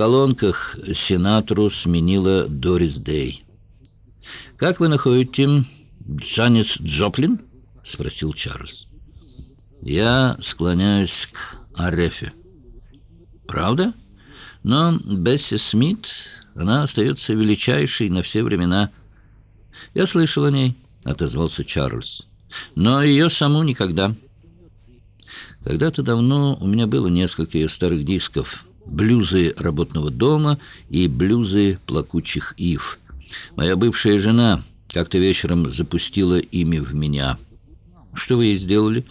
колонках сенатору сменила Дорис Дэй. «Как вы находите Джанис Джоплин?» — спросил Чарльз. «Я склоняюсь к Арефе». «Правда? Но Бесси Смит, она остается величайшей на все времена». «Я слышал о ней», — отозвался Чарльз. «Но ее саму никогда». Когда-то давно у меня было несколько ее старых дисков. Блюзы работного дома и блюзы плакучих ив. Моя бывшая жена как-то вечером запустила ими в меня. Что вы ей сделали?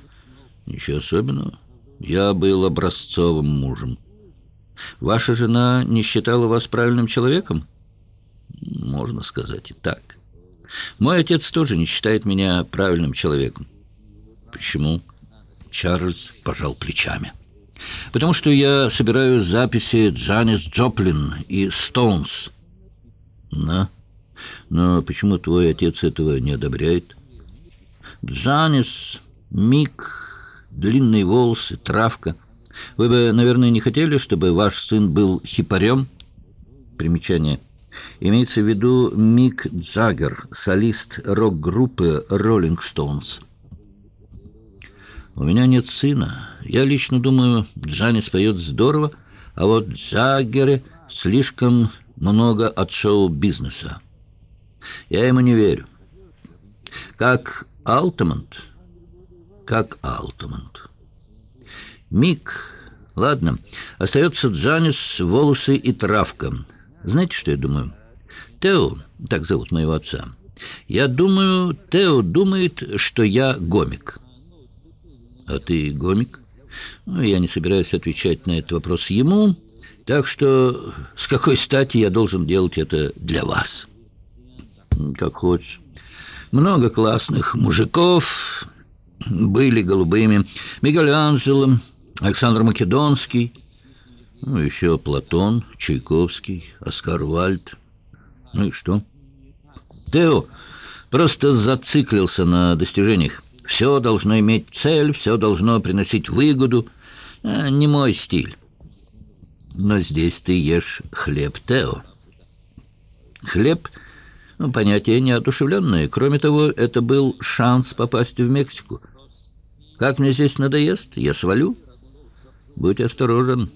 Ничего особенного. Я был образцовым мужем. Ваша жена не считала вас правильным человеком? Можно сказать и так. Мой отец тоже не считает меня правильным человеком. Почему? Чарльз пожал плечами. «Потому что я собираю записи Джанис Джоплин и Стоунс». «На? Но почему твой отец этого не одобряет?» «Джанис, Мик, длинные волосы, травка. Вы бы, наверное, не хотели, чтобы ваш сын был хипарем?» Примечание. Имеется в виду Мик Джаггер, солист рок-группы «Роллинг Стоунс». У меня нет сына. Я лично думаю, Джанис поет здорово, а вот Джаггеры слишком много от шоу-бизнеса. Я ему не верю. Как Алтамонт? Как Алтамонт. Мик. Ладно. Остается Джанис, волосы и травка. Знаете, что я думаю? Тео, так зовут моего отца. Я думаю, Тео думает, что я гомик. «А ты гомик?» ну, «Я не собираюсь отвечать на этот вопрос ему, так что с какой стати я должен делать это для вас?» «Как хочешь. Много классных мужиков были голубыми. Мiguel Анджело, Александр Македонский, ну, еще Платон, Чайковский, Оскар Вальд. Ну и что?» «Тео просто зациклился на достижениях. Все должно иметь цель, все должно приносить выгоду. А, не мой стиль. Но здесь ты ешь хлеб Тео. Хлеб ну, — понятие неодушевленное. Кроме того, это был шанс попасть в Мексику. Как мне здесь надоест, я свалю. Будь осторожен.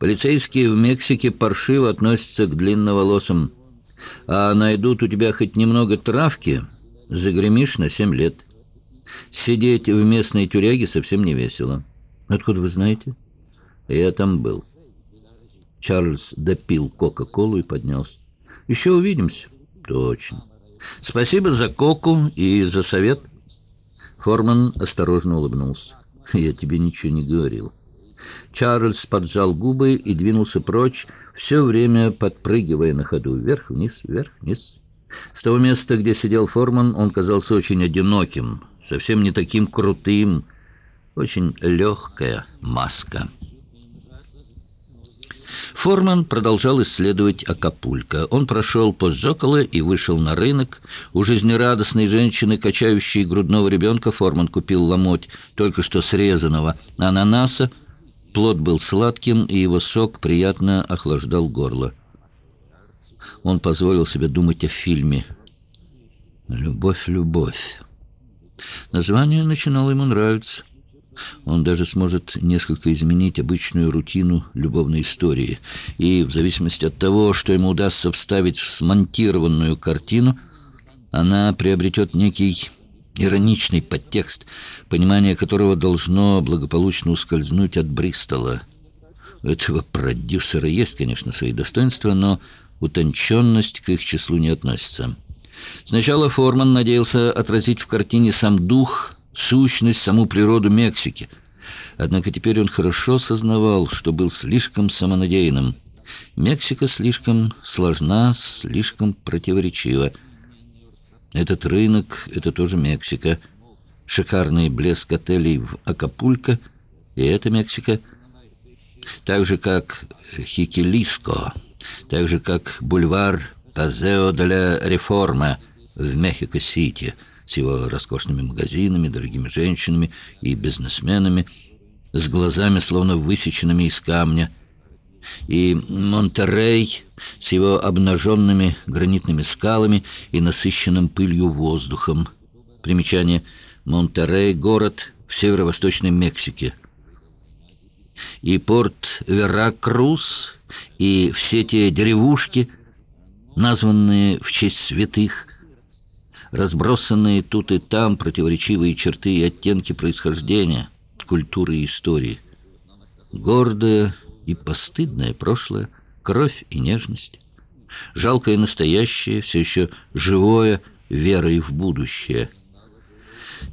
Полицейские в Мексике паршиво относятся к длинноволосым. А найдут у тебя хоть немного травки, загремишь на семь лет. Сидеть в местной тюряге совсем не весело. Откуда вы знаете? Я там был. Чарльз допил Кока-Колу и поднялся. Еще увидимся. Точно. Спасибо за коку и за совет. Форман осторожно улыбнулся. Я тебе ничего не говорил. Чарльз поджал губы и двинулся прочь, все время подпрыгивая на ходу вверх-вниз, вверх-вниз. С того места, где сидел Форман, он казался очень одиноким, совсем не таким крутым, очень легкая маска. Форман продолжал исследовать Акапулько. Он прошел по Зоколо и вышел на рынок. У жизнерадостной женщины, качающей грудного ребенка, Форман купил ломоть только что срезанного ананаса. Плод был сладким, и его сок приятно охлаждал горло. Он позволил себе думать о фильме «Любовь, любовь». Название начинало ему нравиться. Он даже сможет несколько изменить обычную рутину любовной истории. И в зависимости от того, что ему удастся вставить в смонтированную картину, она приобретет некий ироничный подтекст, понимание которого должно благополучно ускользнуть от Бристола. У этого продюсера есть, конечно, свои достоинства, но утонченность к их числу не относится. Сначала Форман надеялся отразить в картине сам дух, сущность, саму природу Мексики. Однако теперь он хорошо сознавал, что был слишком самонадеянным. Мексика слишком сложна, слишком противоречива. Этот рынок — это тоже Мексика. Шикарный блеск отелей в Акапулько — и это Мексика. Так же, как Хикелиско, так же, как бульвар Пазео де ла Реформа в Мехико-Сити с его роскошными магазинами, дорогими женщинами и бизнесменами, с глазами, словно высеченными из камня. и Монтерей с его обнаженными гранитными скалами и насыщенным пылью воздухом. Примечание. Монтерей — город в северо-восточной Мексике. И порт Веракрус, и все те деревушки, названные в честь святых, разбросанные тут и там противоречивые черты и оттенки происхождения, культуры и истории. Гордое и постыдное прошлое, кровь и нежность. Жалкое настоящее, все еще живое, верой в будущее.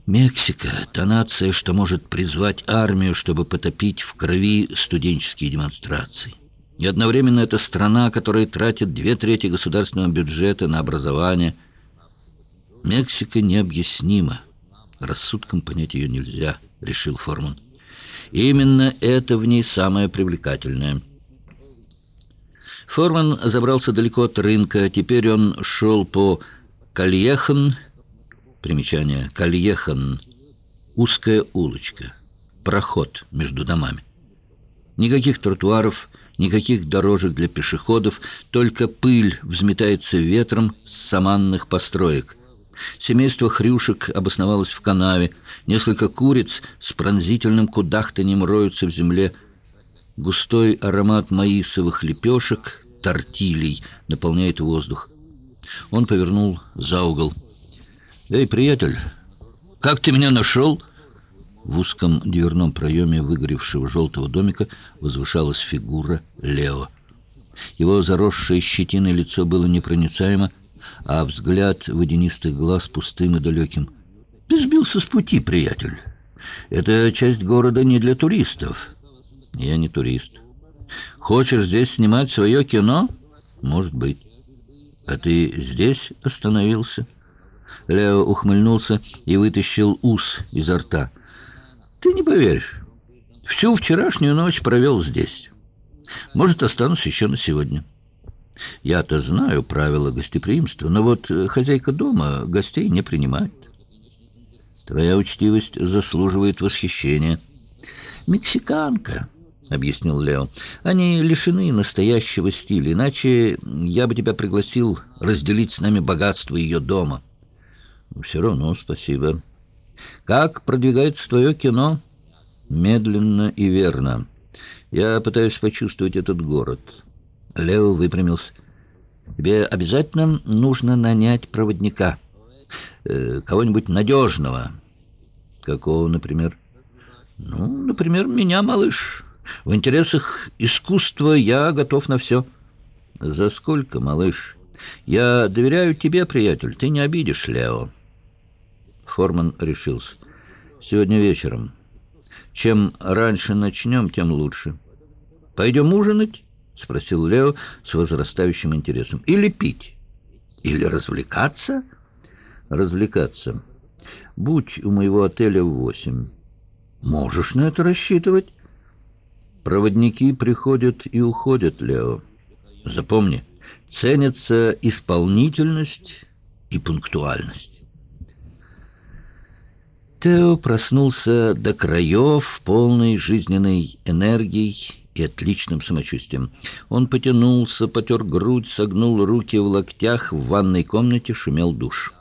Мексика — та нация, что может призвать армию, чтобы потопить в крови студенческие демонстрации. И одновременно это страна, которая тратит две трети государственного бюджета на образование. Мексика необъяснима. Рассудком понять ее нельзя, решил Форман. Именно это в ней самое привлекательное. Форман забрался далеко от рынка. Теперь он шел по Кальехан. Примечание. Кальехан. Узкая улочка. Проход между домами. Никаких тротуаров, никаких дорожек для пешеходов, только пыль взметается ветром с саманных построек. Семейство хрюшек обосновалось в канаве. Несколько куриц с пронзительным кудахтанием роются в земле. Густой аромат маисовых лепешек, тортилей, наполняет воздух. Он повернул за угол. «Эй, приятель, как ты меня нашел?» В узком дверном проеме выгоревшего желтого домика возвышалась фигура Лео. Его заросшее щетиной лицо было непроницаемо, а взгляд водянистых глаз пустым и далеким. «Ты сбился с пути, приятель. Это часть города не для туристов». «Я не турист». «Хочешь здесь снимать свое кино?» «Может быть». «А ты здесь остановился?» Лео ухмыльнулся и вытащил ус изо рта. «Ты не поверишь. Всю вчерашнюю ночь провел здесь. Может, останусь еще на сегодня». Я-то знаю правила гостеприимства, но вот э, хозяйка дома гостей не принимает. Твоя учтивость заслуживает восхищения. Мексиканка, — объяснил Лео. Они лишены настоящего стиля, иначе я бы тебя пригласил разделить с нами богатство ее дома. Все равно спасибо. Как продвигается твое кино? Медленно и верно. Я пытаюсь почувствовать этот город. Лео выпрямился. «Тебе обязательно нужно нанять проводника. Э, Кого-нибудь надежного». «Какого, например?» «Ну, например, меня, малыш. В интересах искусства я готов на все». «За сколько, малыш?» «Я доверяю тебе, приятель. Ты не обидишь Лео». Форман решился. «Сегодня вечером. Чем раньше начнем, тем лучше. Пойдем ужинать?» — спросил Лео с возрастающим интересом. «Или пить? Или развлекаться?» «Развлекаться. Будь у моего отеля в восемь». «Можешь на это рассчитывать?» «Проводники приходят и уходят, Лео. Запомни, ценятся исполнительность и пунктуальность». Тео проснулся до краев, полной жизненной энергией и отличным самочувствием. Он потянулся, потер грудь, согнул руки в локтях, в ванной комнате шумел душ.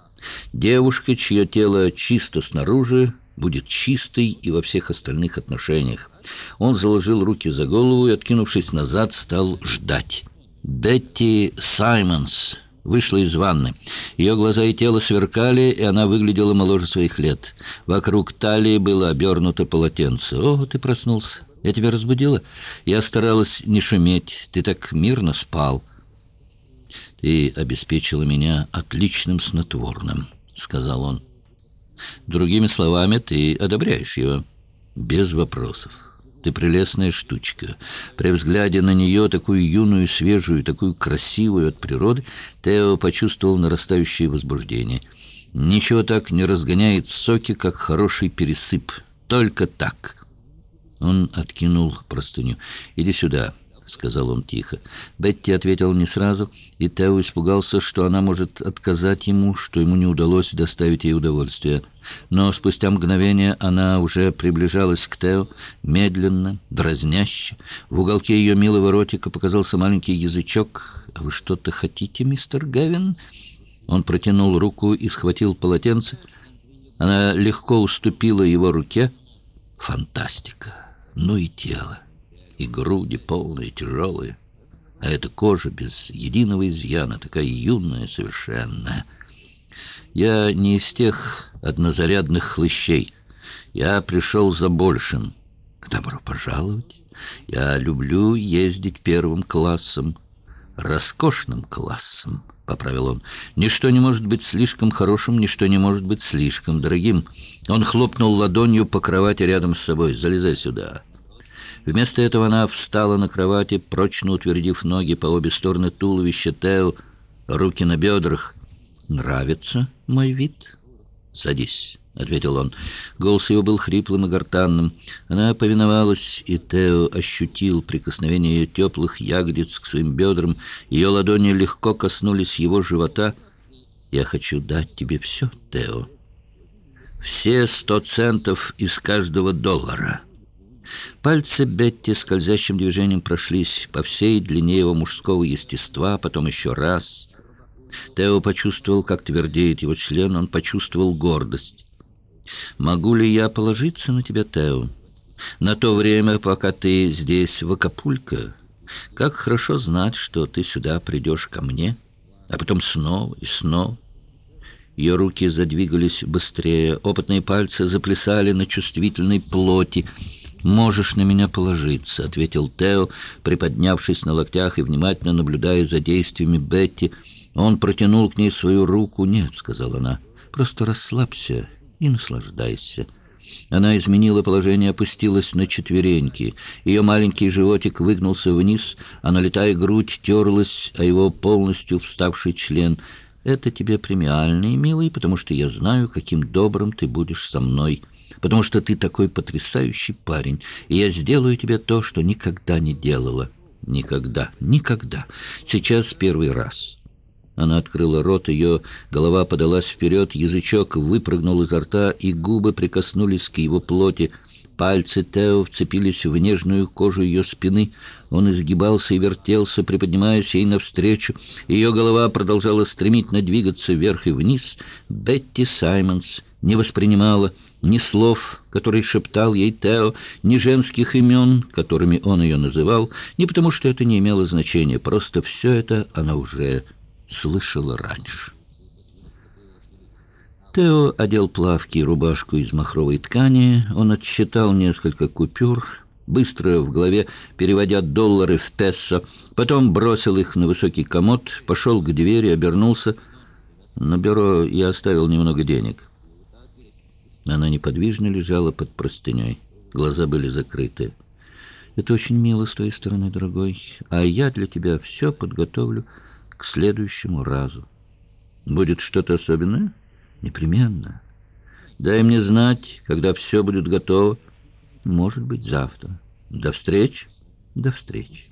Девушка, чье тело чисто снаружи, будет чистой и во всех остальных отношениях. Он заложил руки за голову и, откинувшись назад, стал ждать. Бетти Саймонс вышла из ванны. Ее глаза и тело сверкали, и она выглядела моложе своих лет. Вокруг талии было обернуто полотенце. «О, ты проснулся!» Я тебя разбудила? Я старалась не шуметь. Ты так мирно спал. Ты обеспечила меня отличным снотворным, сказал он. Другими словами, ты одобряешь его. Без вопросов. Ты прелестная штучка. При взгляде на нее, такую юную, свежую, такую красивую от природы, Тео почувствовал нарастающее возбуждение. Ничего так не разгоняет соки, как хороший пересып. Только так. Он откинул простыню. «Иди сюда. Сказал он тихо. Бетти ответил не сразу, и Тео испугался, что она может отказать ему, что ему не удалось доставить ей удовольствие. Но спустя мгновение она уже приближалась к Тео, медленно, дразняще. В уголке ее милого ротика показался маленький язычок. «А вы что-то хотите, мистер Гевин?» Он протянул руку и схватил полотенце. Она легко уступила его руке. «Фантастика! Ну и тело!» И груди полные, тяжелые. А эта кожа без единого изъяна, такая юная, совершенная. Я не из тех однозарядных хлыщей. Я пришел за большим. Добро пожаловать. Я люблю ездить первым классом, роскошным классом, — поправил он. Ничто не может быть слишком хорошим, ничто не может быть слишком дорогим. Он хлопнул ладонью по кровати рядом с собой. «Залезай сюда». Вместо этого она встала на кровати, прочно утвердив ноги по обе стороны туловища Тео, руки на бедрах. «Нравится мой вид?» «Садись», — ответил он. Голос его был хриплым и гортанным. Она повиновалась, и Тео ощутил прикосновение ее теплых ягодиц к своим бедрам. Ее ладони легко коснулись его живота. «Я хочу дать тебе все, Тео. Все сто центов из каждого доллара». Пальцы Бетти скользящим движением прошлись по всей длине его мужского естества, потом еще раз. Тео почувствовал, как твердеет его член, он почувствовал гордость. «Могу ли я положиться на тебя, Тео? На то время, пока ты здесь, в Акапулько, как хорошо знать, что ты сюда придешь ко мне, а потом снова и снова». Ее руки задвигались быстрее, опытные пальцы заплясали на чувствительной плоти, «Можешь на меня положиться», — ответил Тео, приподнявшись на локтях и внимательно наблюдая за действиями Бетти. Он протянул к ней свою руку. «Нет», — сказала она, — «просто расслабься и наслаждайся». Она изменила положение, опустилась на четвереньки. Ее маленький животик выгнулся вниз, а налетая грудь терлась, а его полностью вставший член. «Это тебе премиальный, милый, потому что я знаю, каким добрым ты будешь со мной» потому что ты такой потрясающий парень, и я сделаю тебе то, что никогда не делала. Никогда, никогда. Сейчас первый раз». Она открыла рот, ее голова подалась вперед, язычок выпрыгнул изо рта, и губы прикоснулись к его плоти. Пальцы Тео вцепились в нежную кожу ее спины. Он изгибался и вертелся, приподнимаясь ей навстречу. Ее голова продолжала стремительно двигаться вверх и вниз. Бетти Саймонс не воспринимала ни слов, которые шептал ей Тео, ни женских имен, которыми он ее называл, не потому что это не имело значения, просто все это она уже слышала раньше. Тео одел плавки и рубашку из махровой ткани, он отсчитал несколько купюр, быстро в голове переводя доллары в пессо, потом бросил их на высокий комод, пошел к двери, обернулся. На бюро я оставил немного денег. Она неподвижно лежала под простыней. Глаза были закрыты. «Это очень мило с твоей стороны, дорогой, а я для тебя все подготовлю к следующему разу. Будет что-то особенное? Непременно. Дай мне знать, когда все будет готово. Может быть, завтра. До встречи. До встречи.